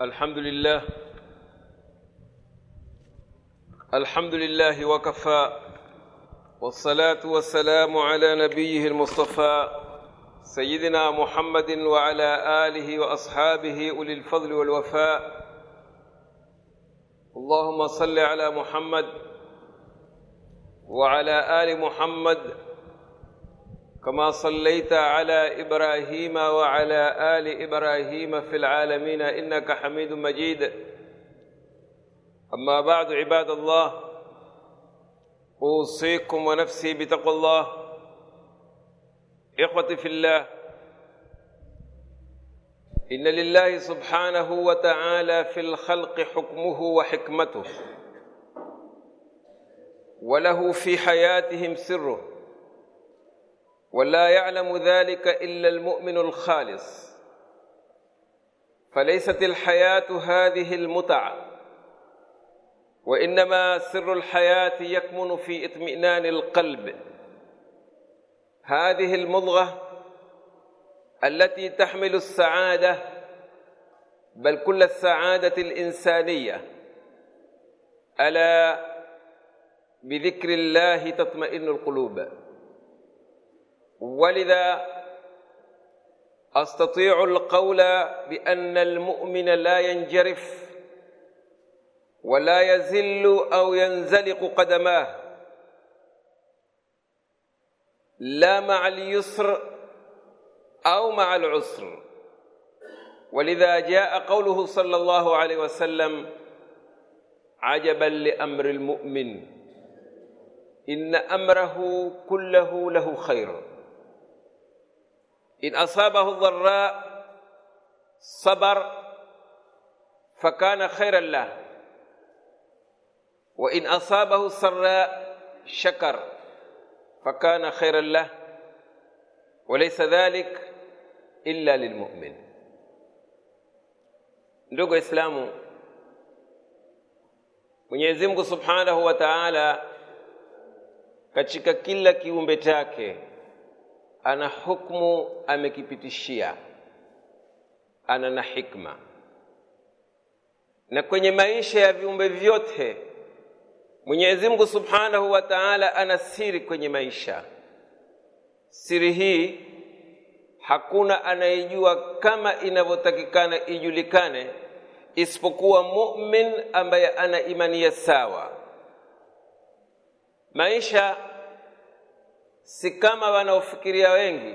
الحمد لله. الحمد لله وكفى. والصلاة والسلام على نبيه المصطفى سيدنا محمد وعلى آله وأصحابه أولي الفضل والوفاء. اللهم صل على محمد وعلى آل محمد كما صليت على إبراهيم وعلى آل إبراهيم في العالمين إنك حميد مجيد. أما بعد عباد الله أوصيكم ونفسي بتقوى الله. إخوتي في الله إن لله سبحانه وتعالى في الخلق حكمه وحكمته وله في حياتهم سره. ولا يعلم ذلك إلا المؤمن الخالص. فليست الحياة هذه المتعة وإنما سر الحياة يكمن في اطمئنان القلب. هذه المضغة التي تحمل السعادة بل كل السعادة الإنسانية. ألا بذكر الله تطمئن القلوب. ولذا أستطيع القول بأن المؤمن لا ينجرف ولا يزل أو ينزلق قدماه. لا مع اليسر أو مع العسر. ولذا جاء قوله صلى الله عليه وسلم عجبا لأمر المؤمن إن أمره كله له خير. إن أصابه الضراء صبر فكان خيرا له. وإن أصابه السراء شكر فكان خيرا له. وليس ذلك إلا للمؤمن. Ndugu Waislamu, Mwenyezi Mungu Subhanahu wa Ta'ala katika kila kiumbe chake ana hukmu amekipitishia, ana na hikma. Na kwenye maisha ya viumbe vyote Mwenyezi Mungu Subhanahu wa Ta'ala ana siri kwenye maisha. Siri hii hakuna anayejua kama inavyotakikana ijulikane isipokuwa mumin ambaye ana imani ya sawa. Maisha si kama wanaofikiria wengi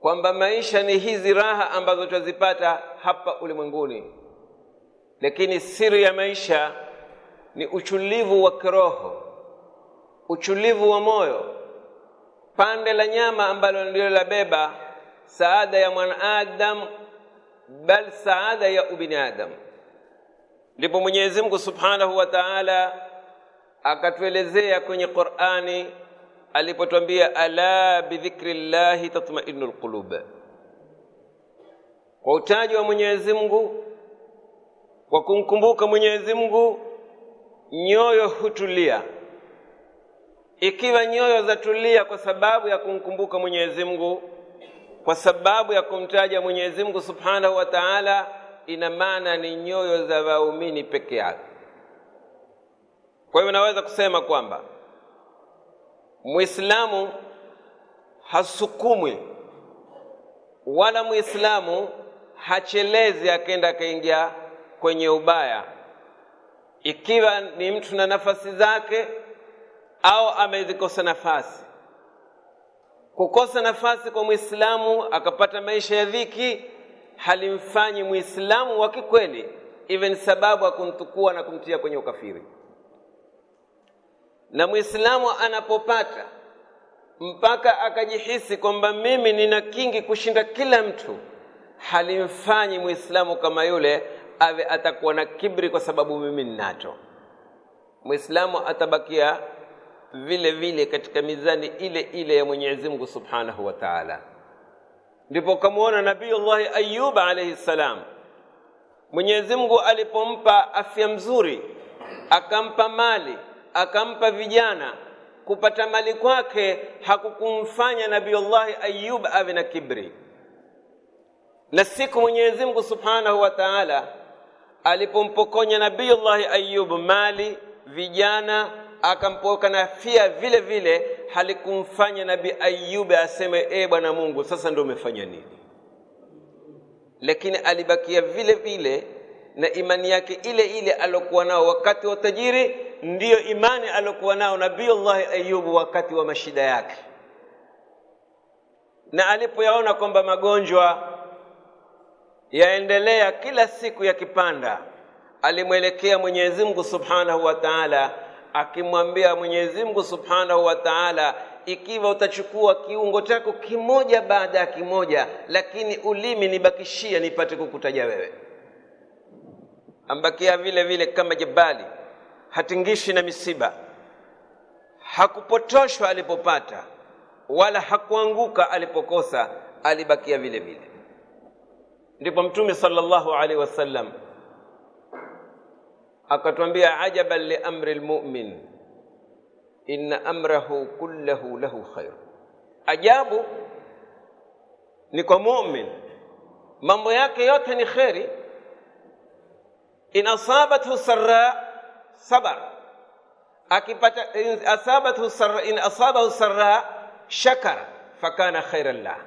kwamba maisha ni hizi raha ambazo twazipata hapa ulimwenguni, lakini siri ya maisha ni uchulivu wa kiroho, uchulivu wa moyo, pande la nyama ambalo ndilo labeba saada ya mwanadamu, bal saada ya ubinadamu. Ndipo Mwenyezi Mungu Subhanahu wa Ta'ala akatuelezea kwenye Qur'ani alipotwambia ala bidhikri llahi tatmainu lqulub, kwa utaji wa Mwenyezi Mungu, kwa kumkumbuka Mwenyezi Mungu nyoyo hutulia. Ikiwa nyoyo zatulia kwa sababu ya kumkumbuka Mwenyezi Mungu, kwa sababu ya kumtaja Mwenyezi Mungu Subhanahu wa Ta'ala, ina maana ni nyoyo za waumini peke yake. Kwa hiyo naweza kusema kwamba Muislamu hasukumwi wala Muislamu hachelezi akaenda akaingia kwenye ubaya, ikiwa ni mtu na nafasi zake au amezikosa nafasi. Kukosa nafasi kwa Muislamu akapata maisha ya dhiki halimfanyi Muislamu wa kikweli even sababu ya kumtukua na kumtia kwenye ukafiri na Muislamu anapopata mpaka akajihisi kwamba mimi nina kingi kushinda kila mtu, halimfanyi mwislamu kama yule awe atakuwa na kibri kwa sababu mimi ninacho. Mwislamu atabakia vile vile katika mizani ile ile ya Mwenyezi Mungu Subhanahu wa Ta'ala. Ndipo kamwona Nabiyullahi Ayyub alayhi salam, Mwenyezi Mungu alipompa afya mzuri, akampa mali akampa vijana. Kupata mali kwake hakukumfanya Nabiullahi Ayub awe na kibri, na siku mwenyezi mungu subhanahu wa taala alipompokonya nabiyullahi ayub mali vijana akampoka na fia vile vile halikumfanya Nabii Ayub aseme e bwana mungu sasa ndio umefanya nini? Lakini alibakia vile vile na imani yake ile ile alokuwa nao wakati wa tajiri ndiyo imani alokuwa nao nabiyullahi ayubu wakati wa mashida yake. Na alipoyaona kwamba magonjwa yaendelea kila siku yakipanda alimwelekea mwenyezi mungu subhanahu wa taala akimwambia mwenyezi mungu subhanahu wa taala ikiwa utachukua kiungo chako kimoja baada ya kimoja lakini ulimi nibakishia nipate kukutaja wewe ambakia vile vile kama jabali hatingishi na misiba. Hakupotoshwa alipopata wala hakuanguka alipokosa alibakia vile vile. Ndipo mtume sallallahu alaihi wasallam akatwambia ajaban liamri lmumin inna amrahu kullahu lahu khair ajabu ni kwa mumin mambo yake yote ni kheri in asabathu sarra sabar akipata in asabathu sarra in asabahu sarra shakara fakana khairan lah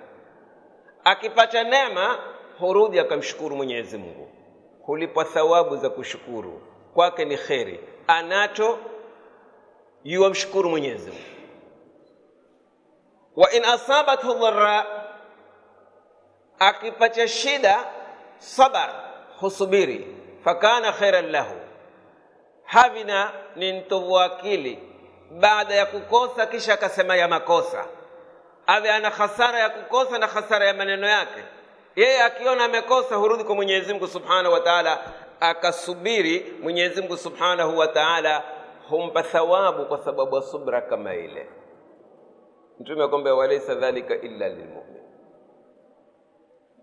akipata neema hurudi akamshukuru mwenyezi mungu hulipwa thawabu za kushukuru kwake ni kheri anacho yuwamshukuru mwenyezi mungu wa in asabathu dharra akipata shida sabar husubiri fakana khairan lahu. Havina ni mtovu akili. Baada ya kukosa kisha akasema ya makosa. Awe ana hasara ya kukosa na hasara ya maneno yake. Yeye akiona amekosa hurudi kwa mwenyezi mungu subhanahu wa taala akasubiri mwenyezi mungu subhanahu wa taala humpa thawabu kwa sababu ya subra kama ile. Mtume akwambia walaisa dhalika illa lilmumin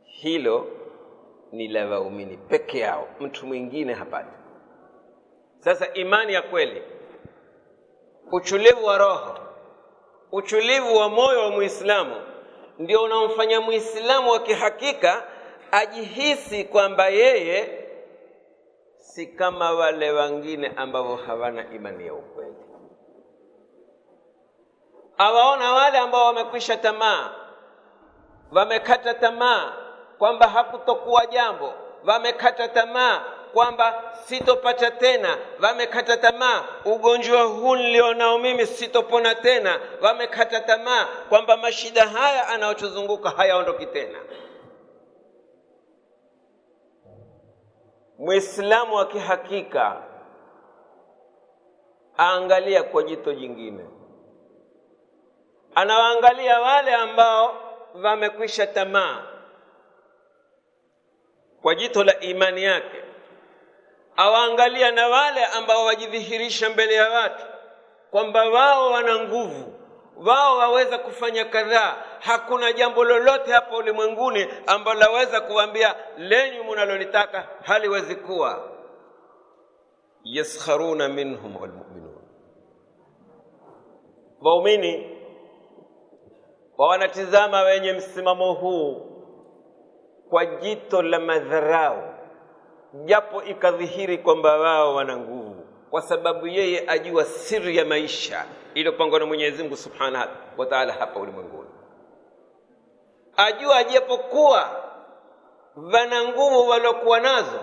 hilo ni la waumini peke yao. Mtu mwingine hapati. Sasa imani ya kweli uchulivu wa roho uchulivu wa moyo wa muislamu ndio unaomfanya muislamu wa kihakika ajihisi kwamba yeye si kama wale wengine ambao hawana imani ya ukweli. Awaona wale ambao wamekwisha tamaa wamekata tamaa kwamba hakutokuwa jambo. Wamekata tamaa kwamba sitopata tena. Wamekata tamaa ugonjwa huu nilionao mimi sitopona tena. Wamekata tamaa kwamba mashida haya anayotuzunguka hayaondoki tena. Mwislamu wa kihakika aangalia kwa jito jingine. Anawaangalia wale ambao wamekwisha tamaa kwa jito la imani yake awaangalia na wale ambao wajidhihirisha mbele ya watu kwamba wao wana nguvu wao waweza kufanya kadhaa. Hakuna jambo lolote hapa ulimwenguni ambalo laweza kuambia lenyu munalolitaka haliwezi kuwa. Yaskharuna minhum walmuminun waumini wa wanatizama wenye msimamo huu kwa jito la madharau japo ikadhihiri kwamba wao wana nguvu kwa sababu yeye ajua siri ya maisha iliyopangwa na mwenyezi mungu subhanahu wa taala hapa ulimwenguni. Ajua japokuwa wana nguvu waliokuwa nazo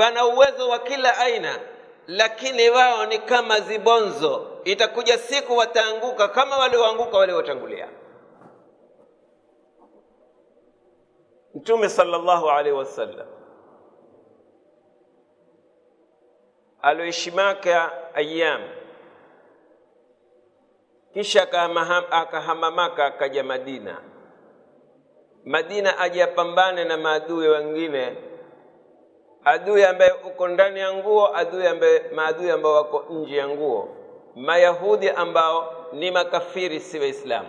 wana uwezo wa kila aina lakini wao ni kama zibonzo. Itakuja siku wataanguka kama walioanguka waliotangulia mtume sallallahu alaihi wasallam aloishi ayyam, kisha akahama Maka akaja Madina. Madina aje apambane na maadui wengine, adui ambaye uko ndani ya nguo, adui ambaye maadui ambao wako nje ya nguo, Mayahudi ambao ni makafiri, si Waislamu,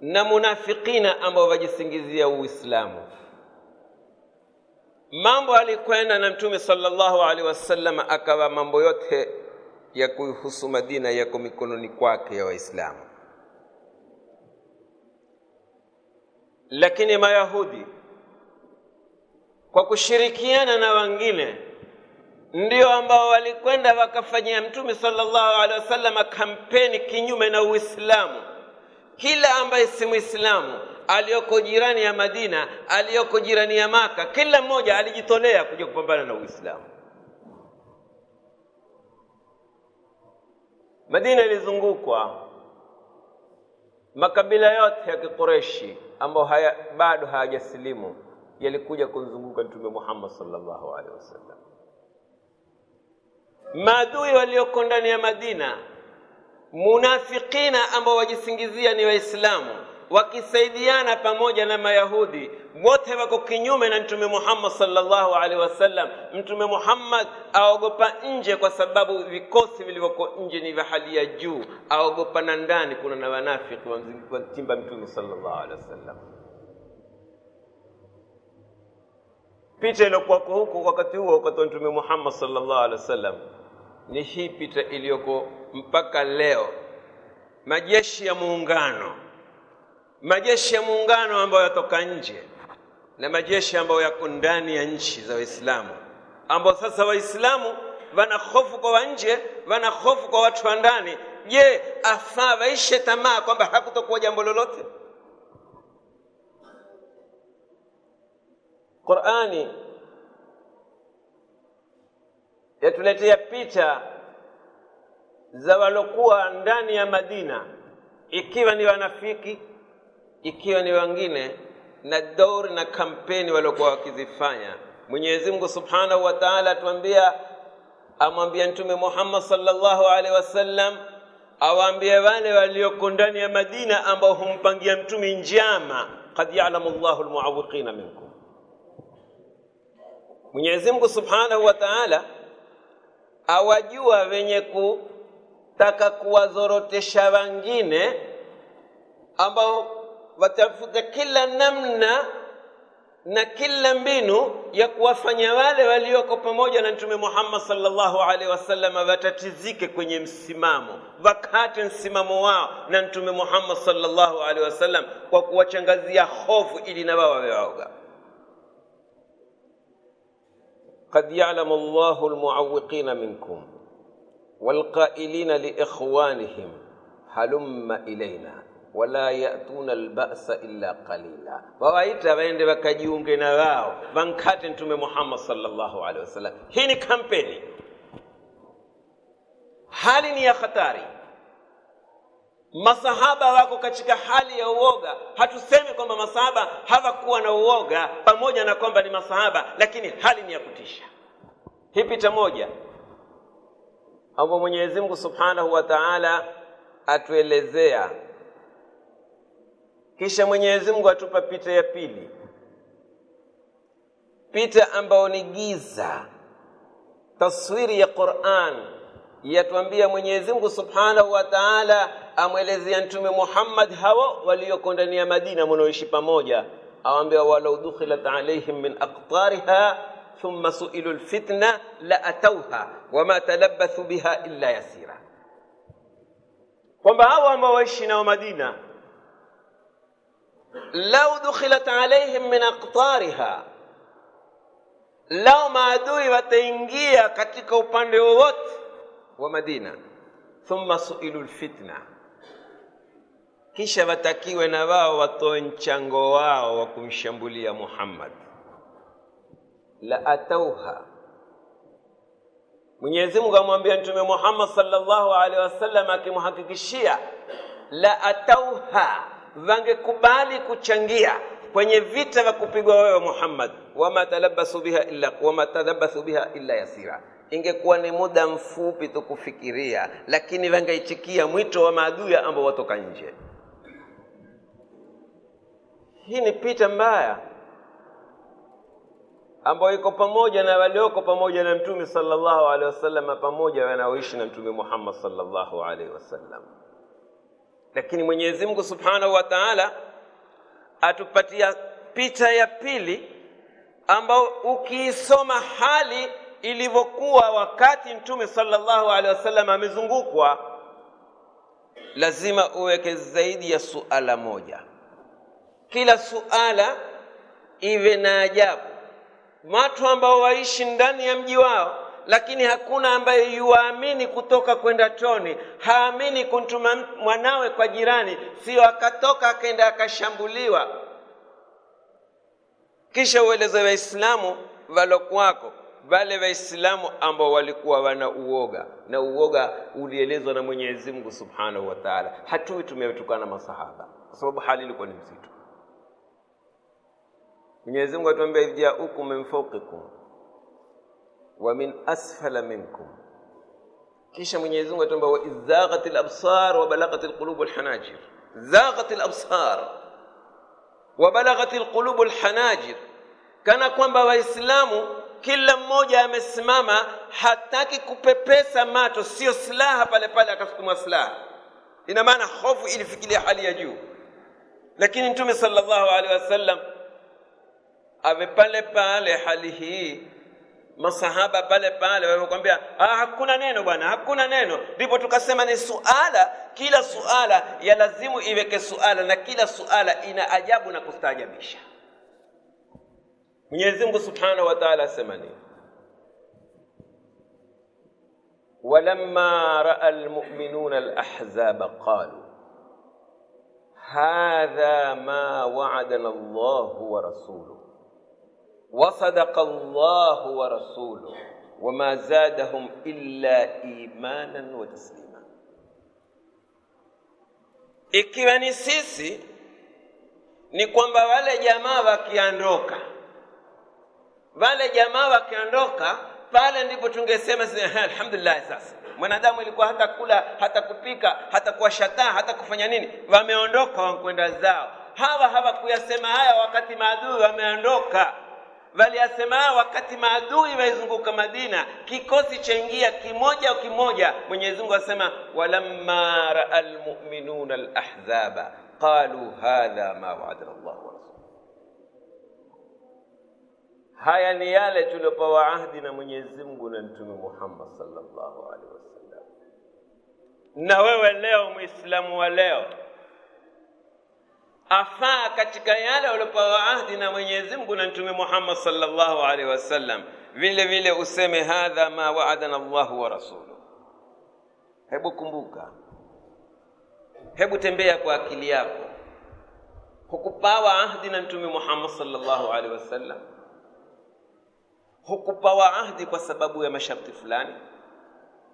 na munafikina ambao wajisingizia Uislamu. Mambo alikwenda na mtume sallallahu alaihi wasallam akawa mambo yote ya kuhusu madina yako mikononi kwake ya waislamu. Lakini mayahudi kwa kushirikiana na wengine ndio ambao walikwenda wakafanyia mtume sallallahu alaihi wasallam kampeni kinyume na uislamu kila ambaye si Muislamu aliyoko jirani ya madina aliyoko jirani ya maka kila mmoja alijitolea kuja kupambana na uislamu. Madina ilizungukwa makabila yote ya kikureshi ambayo haya, bado hayajasilimu yalikuja kumzunguka mtume muhammad sallallahu alaihi wasallam. Maadui walioko ndani ya madina munafikina ambao wajisingizia ni waislamu wakisaidiana pamoja na mayahudi wote wako kinyume na mtume muhammad sallallahu alaihi wasallam. Mtume muhammad aogopa nje kwa sababu vikosi vilivyoko nje ni vya hali ya juu. Aogopa na ndani kuna na wanafiki wamtimba mtume sallallahu alaihi wasallam. Picha iliyokuwako huko wakati huo wakati wa mtume muhammad sallallahu alaihi wasallam ni hii picha iliyoko mpaka leo. Majeshi ya muungano majeshi ya muungano ambayo yatoka nje na majeshi ambayo yako ndani ya nchi za waislamu ambao sasa waislamu wana hofu kwa wanje wana hofu kwa watu wa ndani. Je afaa waishe tamaa kwamba hakutokuwa jambo lolote? Qurani yatuletea picha za walokuwa ndani ya madina ikiwa ni wanafiki ikiwa ni wengine na dauri na kampeni waliokuwa wakizifanya. Mwenyezi mungu subhanahu wa taala atuambia amwambia mtume muhammad sallallahu alaihi wasallam awaambie wale walioko ndani ya madina ambao humpangia mtume njama qad yalamu Allahu lmuawiqina minkum. Mwenyezi mungu subhanahu wa taala awajua wenye taka kuwazorotesha wengine ambao watafuta kila namna na kila mbinu ya kuwafanya wale walioko pamoja na Mtume Muhammad sallallahu alaihi wasallam watatizike kwenye msimamo, wakate msimamo wao na Mtume Muhammad sallallahu alaihi wasallam kwa kuwachangazia hofu ili na wao wawe waoga. Qad ya'lamu Allahu almu'awwiqina minkum walqailina liikhwanihim halumma ilaina wala yatuna albasa illa qalila, wawaita waende wakajiunge na wao wankate Mtume Muhammad sallallahu alaihi wasallam. Hii ni kampeni, hali ni ya hatari. Masahaba wako katika hali ya uoga. Hatusemi kwamba masahaba hawakuwa na uoga, pamoja na kwamba ni masahaba, lakini hali ni ya kutisha. Hii pita moja ambapo mwenyezi mungu subhanahu wa taala atuelezea. Kisha mwenyezi mungu atupa picha ya pili. Picha ambayo ni giza. Taswiri ya quran. Yatuambia mwenyezi mungu subhanahu wa taala amwelezea mtume muhammad hawa walioko ndani ya madina mnaoishi pamoja. Awaambia walau dukhilat alaihim min aqtariha thumma suilu lfitna la atauha wama talabathu biha illa yasira. Kwamba hawa ambao waishi nao madina lau dukhilat alaihim min aqtariha lao maadui wataingia katika upande wowote wa madina thumma suilu lfitna kisha watakiwe na wao watoe mchango wao wa kumshambulia muhammad la atauha. Mwenyezi mungu amwambia mtume muhammad sallallahu alaihi wasallam akimhakikishia la atauha wangekubali kuchangia kwenye vita vya kupigwa wewe muhammad. Wama talabasu biha illa wama talabathu biha illa yasira. Ingekuwa ni muda mfupi tu kufikiria lakini wangaichikia mwito wa maadui ambao watoka nje. Hii ni pita mbaya ambayo iko pamoja na walioko pamoja na mtume sallallahu alaihi wasallam pamoja wanaoishi na mtume muhammad sallallahu alaihi wasallam. Lakini mwenyezi mungu subhanahu wa taala atupatia picha ya pili ambao ukiisoma hali ilivyokuwa wakati mtume sallallahu alaihi wasallam amezungukwa lazima uweke zaidi ya suala moja. Kila suala iwe na ajabu watu ambao waishi ndani ya mji wao lakini hakuna ambaye yuwaamini kutoka kwenda choni. Haamini kumtuma mwanawe kwa jirani sio akatoka akaenda akashambuliwa. Kisha ueleze waislamu walokuwako wale waislamu ambao walikuwa wana uoga na uoga ulielezwa na mwenyezi mungu subhanahu wa taala. Hatui tumetukana masahaba kwa sababu hali ilikuwa ni mzito mwenyezi mungu atuambia idh min fawqikum wa min asfala minkum. Kisha mwenyezi mungu atuambia wa idh zaghat labsar wa balaghat lqulubu lhanajir zaghat absar wa balaghat lqulubu lhanajir kana kwamba waislamu kila mmoja amesimama hataki kupepesa macho sio silaha pale pale akasukuma silaha. Ina maana hofu ilifikiria hali ya juu. Lakini mtume sallallahu alaihi wasallam awe pale pale hali hii masahaba pale pale walikwambia ah, hakuna neno bwana, hakuna neno. Ndipo tukasema ni suala, kila suala ya lazimu iweke suala, na kila suala ina ajabu na kustaajabisha. Mwenyezi Mungu Subhanahu wataala asema nini? walamma raa almu'minuna lahzaba qalu hadha ma wa'adana Allahu wa rasuluhu وصدق الله ورسوله وما زادهم الا ايمانا وتسليما ikiwa ni sisi ni kwamba wale jamaa wakiondoka wale jamaa wakiondoka pale ndipo tungesema alhamdulillah sasa mwanadamu ilikuwa hata kula hata kupika hata kuwashataa hata kufanya nini wameondoka wankwenda zao hawa hawakuyasema haya wakati maadui wameondoka waliyasema asema wakati maadui waizunguka madina kikosi chaingia kimoja kimoja mwenyezi mungu asema walamma raa lmuminuna lahzaba qalu hadha ma waadana Allah wa haya ni yale tuliopewa ahdi na mwenyezi mungu na mtume muhammad sallallahu alaihi wasallam. Na wewe leo Muislamu wa leo afaa katika yale waliopewa ahdi na mwenyezi mungu na mtume muhammad sallallahu alaihi wasallam. Vile vile useme hadha ma waadana llahu wa rasuluh hebu kumbuka hebu tembea kwa akili yako. Hukupawa ahdi na mtume muhammad sallallahu alaihi wasallam? Hukupawa ahdi kwa sababu ya masharti fulani?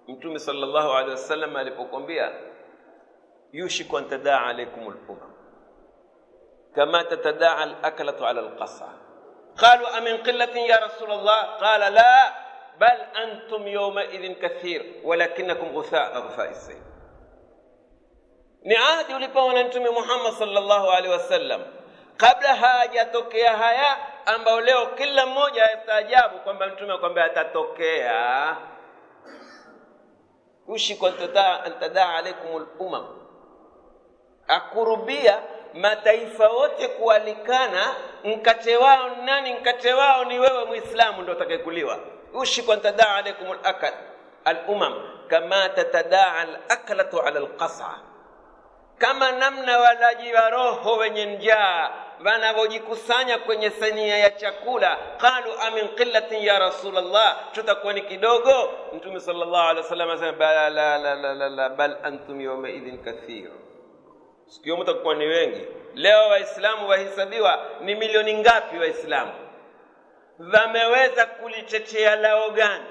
Mtume sallallahu alaihi wasallam alipokwambia yushiku an tadaa alaikum lumam kama tatadaa alaklatu ala alqasa qalu amin qillatin ya rasul allah qala la bal antum yaumaidhin kathir walakinakum ghuthaa kaghufai sayl ni ahdi ulipewa na mtume muhammad sallallahu alaihi wasallam kabla hajatokea haya ambao leo kila mmoja astaajabu kwamba mtume kwamba atatokea ushiku antadaa alaikum lumam akurubia mataifa wote kualikana mkate wao nani? Mkate wao ni wewe Muislamu ndio utakayekuliwa. Ushiku antadaa alaikum lakal alumam kama tatadaa alaklatu ala alqasa kama namna walaji wa roho wenye njaa wanavyojikusanya kwenye sania ya chakula qalu amin qillatin ya Rasulullah, tutakuwa ni kidogo. Mtume sallallahu alaihi wasallam asema bal antum yawma idhin kathir siku hiyo mtakuwa ni wengi. Leo waislamu wahesabiwa ni milioni ngapi waislamu? Wameweza kulichechea lao gani?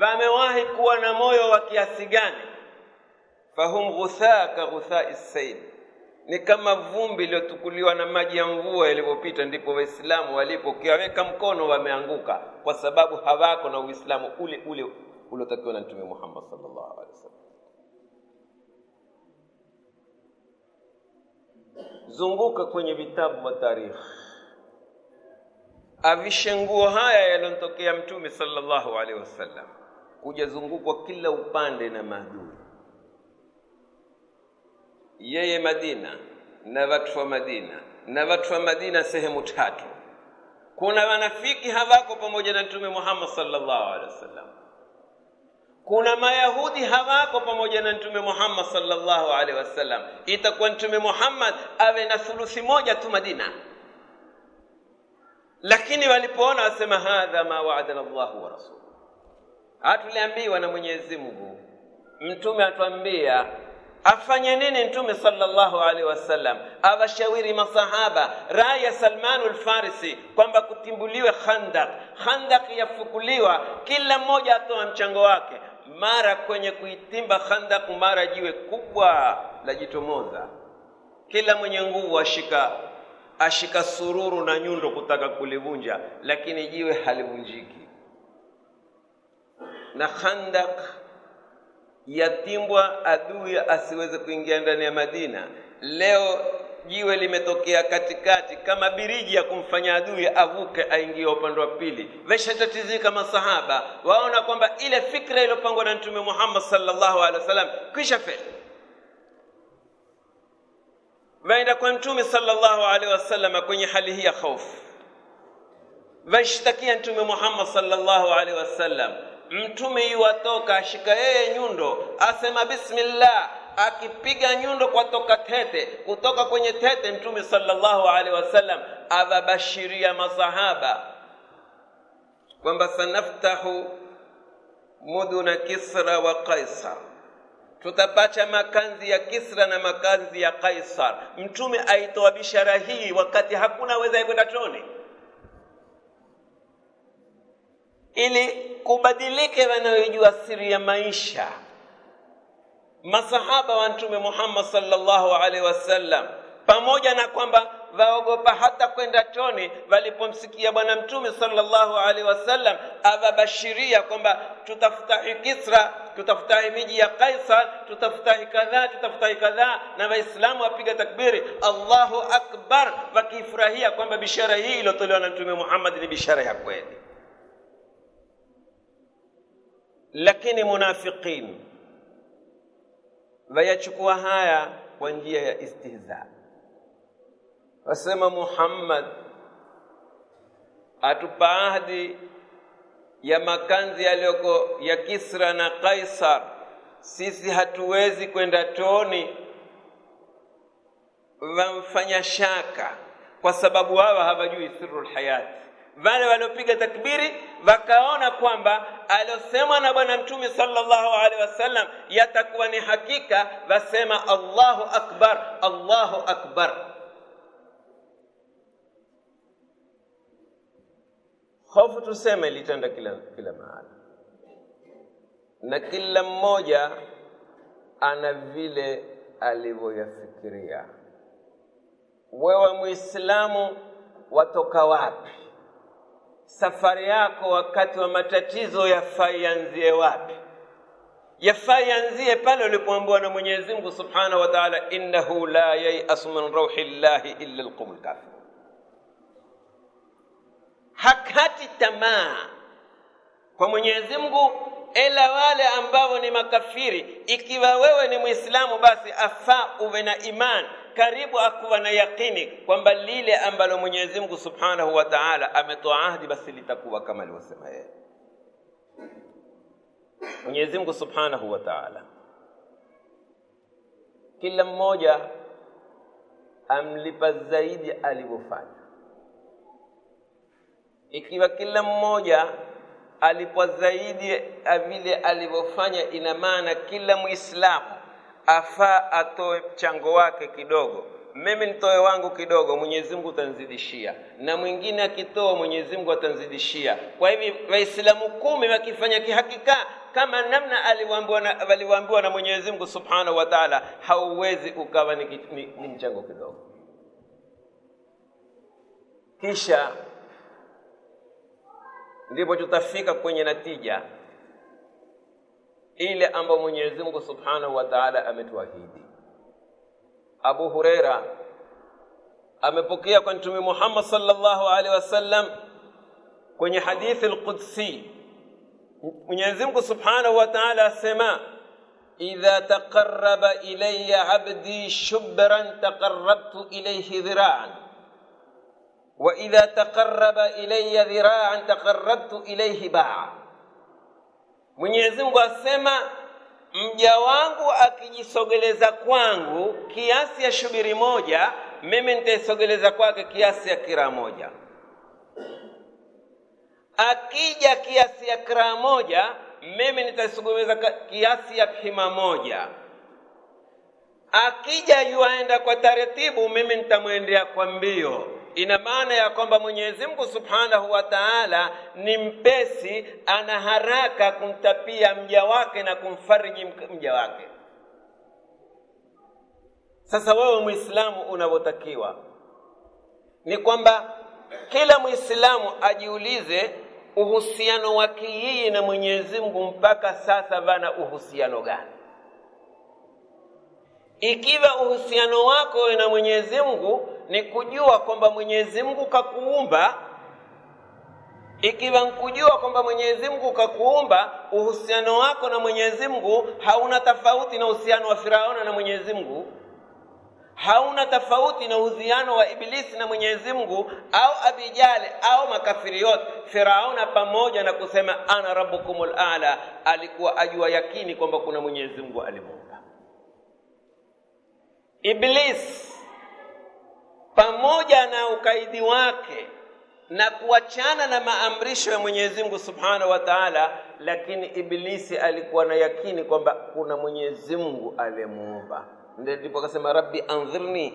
Wamewahi kuwa na moyo wa kiasi gani? Fahum ghuthaa ka ghuthai sail ni kama vumbi iliyotukuliwa na maji ya mvua yalivyopita ndipo waislamu walipo ukiwaweka mkono wameanguka kwa sababu hawako na uislamu ule ule uliotakiwa na mtume muhammad sallallahu zunguka kwenye vitabu vya tarikhi. Avishe nguo haya yaliyomtokea mtume sallallahu alaihi wasallam. Kujazungukwa kila upande na maadui. Yeye madina na watu wa madina na watu wa madina sehemu tatu. Kuna wanafiki hawako pamoja na mtume muhammad sallallahu alaihi wasallam kuna mayahudi hawako pamoja na mtume muhammad sallallahu alaihi wasallam. Itakuwa mtume muhammad awe na thuluthi moja tu madina. Lakini walipoona wasema hadha ma waadana llahu wa rasuluh atuliambiwa na mwenyezi mungu. Mtume atuambia afanye nini mtume sallallahu alaihi wasallam? Awashawiri masahaba raya salmanu lfarisi kwamba kutimbuliwe khandak khandak yafukuliwa kila mmoja atoa mchango wake mara kwenye kuitimba khandak mara jiwe kubwa la jitomoza kila mwenye nguvu ashika ashika sururu na nyundo kutaka kulivunja lakini jiwe halivunjiki na khandak yatimbwa adui asiweze kuingia ndani ya Madina. Leo jiwe limetokea katikati kama biriji ya kumfanya adui avuke aingie upande wa pili. Veshatatizika masahaba, waona kwamba ile fikra iliyopangwa na Mtume Muhammad sallallahu alaihi wasallam kisha feli. Waenda kwa Mtume sallallahu alaihi wasallam kwenye hali hii ya hofu, waishtakia Mtume Muhammad sallallahu alaihi wasallam mtume yuwatoka ashika yeye nyundo asema bismillah akipiga nyundo kwa toka tete kutoka kwenye tete mtume sallallahu alaihi wasallam awabashiria masahaba kwamba sanaftahu muduna kisra wa qaisar tutapacha makanzi ya kisra na makanzi ya qaisar mtume aitoa bishara hii wakati hakuna weza kwenda choni ili kubadilike wanayojua siri ya maisha masahaba wa mtume Muhammad sallallahu alaihi wasallam pamoja na kwamba waogopa hata kwenda toni walipomsikia bwana mtume sallallahu alaihi wasallam avabashiria kwamba tutafutahi Kisra, tutafutahi miji ya Kaisar, tutafutahi kadhaa, tutafutahi kadhaa, na Waislamu wapiga takbiri Allahu akbar, wakifurahia kwamba bishara hii iliyotolewa na mtume Muhammad ni bishara ya kweli. lakini munafiqin wayachukua haya kwa njia ya istihza. Wasema muhammad atupa ahdi ya makanzi yaliyoko ya kisra na kaisar. Sisi hatuwezi kwenda toni. Wamfanya shaka kwa sababu wao hawajui sirru lhayati wale waliopiga takbiri wakaona kwamba aliosemwa na bwana mtume sallallahu alaihi wasallam yatakuwa ni hakika wasema allahu akbar allahu akbar. Hofu tuseme ilitanda kila, kila mahali. Na kila mmoja ana vile alivyoyafikiria. Wewe Muislamu watoka wapi safari yako wakati wa matatizo yafaa ianzie wapi? Yafaa ianzie pale ulipoambiwa na mwenyezi mungu subhanahu wa taala innahu la yayasu min rauhi llahi illa lqaumu lkafir hakati tamaa kwa mwenyezi mungu ila wale ambao ni makafiri ikiwa wewe ni Muislamu, basi afaa uwe na imani karibu akuwa na yaqini kwamba lile ambalo Mwenyezi Mungu Subhanahu wa Ta'ala ametoa ahadi basi litakuwa kama alivyosema yeye. Mwenyezi Mungu Subhanahu wa Ta'ala kila mmoja amlipa zaidi alivyofanya. Ikiwa kila mmoja alipwa zaidi vile alivyofanya, ina maana kila Muislamu afaa atoe mchango wake kidogo. Mimi nitoe wangu kidogo, Mwenyezi Mungu atanzidishia, na mwingine akitoa, Mwenyezi Mungu atanzidishia. Kwa hivi Waislamu kumi wakifanya kihakika kama namna aliwaambiwa na Mwenyezi Mungu Subhanahu wa Ta'ala, hauwezi ukawa ni, ni, ni mchango kidogo. Kisha ndipo tutafika kwenye natija ile ambayo Mwenyezi Mungu Subhanahu wa Ta'ala ametuahidi. Abu Huraira amepokea kwa Mtume Muhammad sallallahu alaihi wasallam kwenye hadithi al-Qudsi, Mwenyezi Mungu Subhanahu wa Ta'ala asema idha taqarraba ilayya abdi shubran taqarrabtu ilayhi dhira'an wa idha taqarraba ilayya dhira'an taqarrabtu ilayhi ba'a mwenyezi mungu asema mja wangu akijisogeleza kwangu kiasi ya shubiri moja mimi nitaisogeleza kwake kiasi ya kiraa moja. Akija kiasi ya kiraa moja mimi nitaisogeleza kiasi ya hima moja. Akija yuaenda kwa taratibu mimi nitamwendea kwa mbio ina maana ya kwamba mwenyezi mungu subhanahu wa taala ni mpesi ana haraka kumtapia mja wake na kumfariji mja wake. Sasa wewe Muislamu unavyotakiwa ni kwamba kila Muislamu ajiulize uhusiano wake yeye na mwenyezi mungu mpaka sasa vana uhusiano gani. Ikiwa uhusiano wako na mwenyezi mungu ni kujua kwamba mwenyezi mungu kakuumba. Ikiwa nkujua kwamba mwenyezi mungu kakuumba uhusiano wako na mwenyezi mungu hauna tofauti na uhusiano wa firauna na mwenyezi mungu. Hauna tofauti na uhusiano wa ibilisi na mwenyezi mungu au abijali au makafiri yote. Firauna pamoja na kusema ana rabbukumul lala alikuwa ajua yakini kwamba kuna mwenyezi mungu alimuumba. Iblis pamoja na ukaidi wake na kuachana na maamrisho ya mwenyezi mungu subhanahu wa taala lakini ibilisi alikuwa na yakini kwamba kuna mwenyezi mungu aliyemuumba. Ndipo akasema rabbi anzirni,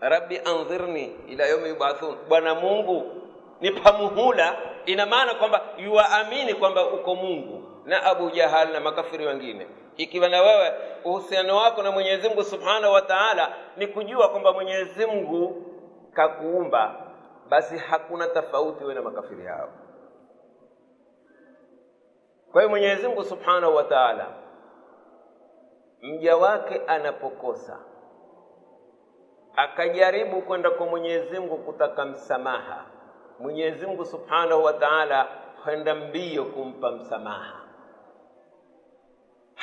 rabbi anzirni ila yaumi yubathun. Bwana mungu nipa muhula. Ina maana kwamba yuwaamini kwamba uko mungu na abu jahal na makafiri wengine ikiwa na wewe uhusiano wako na mwenyezi mungu subhanahu wa taala ni kujua kwamba mwenyezi mungu kakuumba basi hakuna tofauti wewe na makafiri hao. Kwa hiyo mwenyezi mungu subhanahu wa taala mja wake anapokosa akajaribu kwenda kwa mwenyezi mungu kutaka msamaha mwenyezi mungu subhanahu wa taala kwenda mbio kumpa msamaha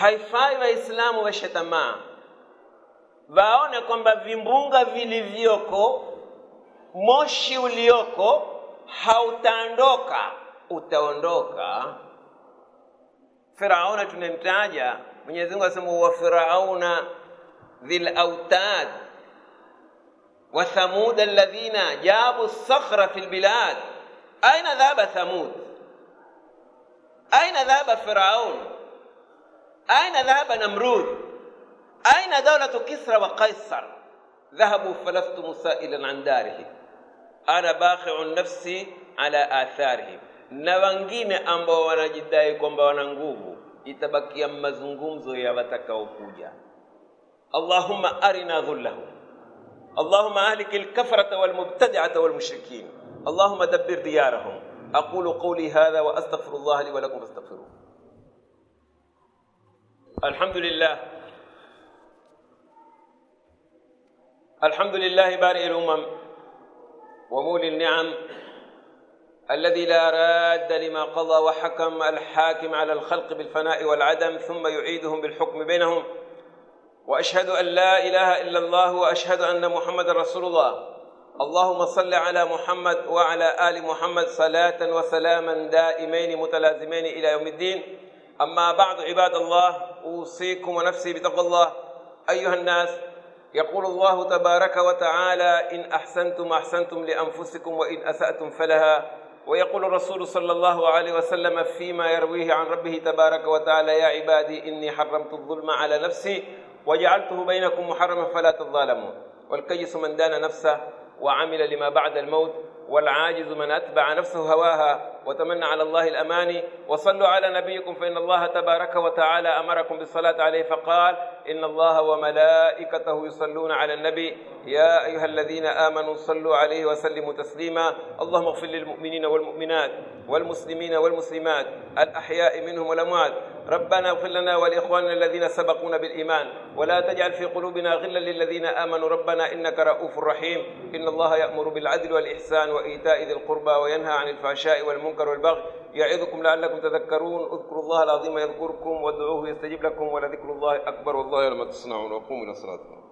haifai waislamu washe tamaa waone kwamba vimbunga vilivyoko moshi ulioko hautaondoka utaondoka firauna tunamtaja mwenyezi mungu asema wa firauna dhil autad wa thamud alladhina jabu sakhra fi lbilad aina dhahaba thamud aina dhahaba firaun أين ذهب نمرود؟ أين دولة كسرى وقيصر؟ ذهبوا فلست مسائلا عن داره أنا باخع نفسي على آثاره نوانجين أمبا ونجدائكم ونغوه إتبكي أما زنغمزو يا وتكوكوجا اللهم أرنا ذلهم. اللهم أهلك الكفرة والمبتدعة والمشركين. اللهم دبر ديارهم. أقول قولي هذا وأستغفر الله لي ولكم فاستغفروه. الحمد لله. الحمد لله بارئ الأمم ومولي النعم الذي لا راد لما قضى وحكم الحاكم على الخلق بالفناء والعدم ثم يعيدهم بالحكم بينهم. وأشهد أن لا إله إلا الله وأشهد أن محمدا رسول الله. اللهم صل على محمد وعلى آل محمد صلاة وسلاما دائمين متلازمين إلى يوم الدين. أما بعد عباد الله أوصيكم ونفسي بتقوى الله. أيها الناس يقول الله تبارك وتعالى إن أحسنتم أحسنتم لأنفسكم وإن أسأتم فلها. ويقول الرسول صلى الله عليه وسلم فيما يرويه عن ربه تبارك وتعالى يا عبادي إني حرمت الظلم على نفسي وجعلته بينكم محرما فلا تظالموا والكيس من دان نفسه وعمل لما بعد الموت والعاجز من أتبع نفسه هواها. وتمنى على الله الأماني وصلوا على نبيكم فإن الله تبارك وتعالى أمركم بالصلاة عليه فقال إن الله وملائكته يصلون على النبي. يا أيها الذين آمنوا صلوا عليه وسلموا تسليما. اللهم اغفر للمؤمنين والمؤمنات والمسلمين والمسلمات الأحياء منهم والأموات. ربنا اغفر لنا ولإخواننا الذين سبقونا بالإيمان. ولا تجعل في قلوبنا غلا للذين آمنوا. ربنا إنك رؤوف رحيم. إن الله يأمر بالعدل والإحسان وإيتاء ذي القربى وينهى عن الفحشاء والمنكر والبغي يعظكم لعلكم تذكرون. اذكروا الله العظيم يذكركم وادعوه يستجب لكم ولذكر الله أكبر والله لما تصنعون. وقوموا إلى صلاتكم.